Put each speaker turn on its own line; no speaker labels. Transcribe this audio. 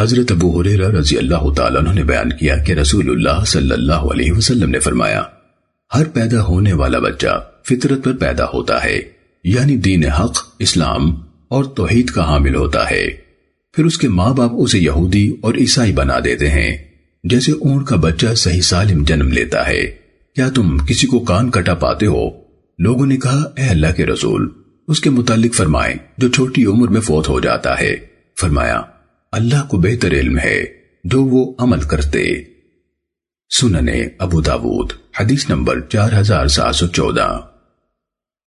حضرت ابو حریرہ رضی اللہ تعالیٰ عنہ نے بیان کیا کہ رسول اللہ صلی اللہ علیہ وسلم نے فرمایا، ہر پیدا ہونے والا بچہ فطرت پر پیدا ہوتا ہے یعنی دین حق، اسلام اور توحید کا حامل ہوتا ہے۔ پھر اس کے ماں باپ اسے یہودی اور عیسائی بنا دیتے ہیں۔ جیسے اونٹ کا بچہ صحیح سالم جنم لیتا ہے۔ کیا تم کسی کو کان کٹا پاتے ہو؟ لوگوں نے کہا، اے اللہ کے رسول، اس کے متعلق فرمائیں، جو چھوٹی عمر میں فوت ہو جاتا ہے۔ فرمایا اللہ کو بہتر علم ہے جو وہ عمل کرتے۔ سننے ابو داود، حدیث نمبر چار ہزار سات سو چودہ۔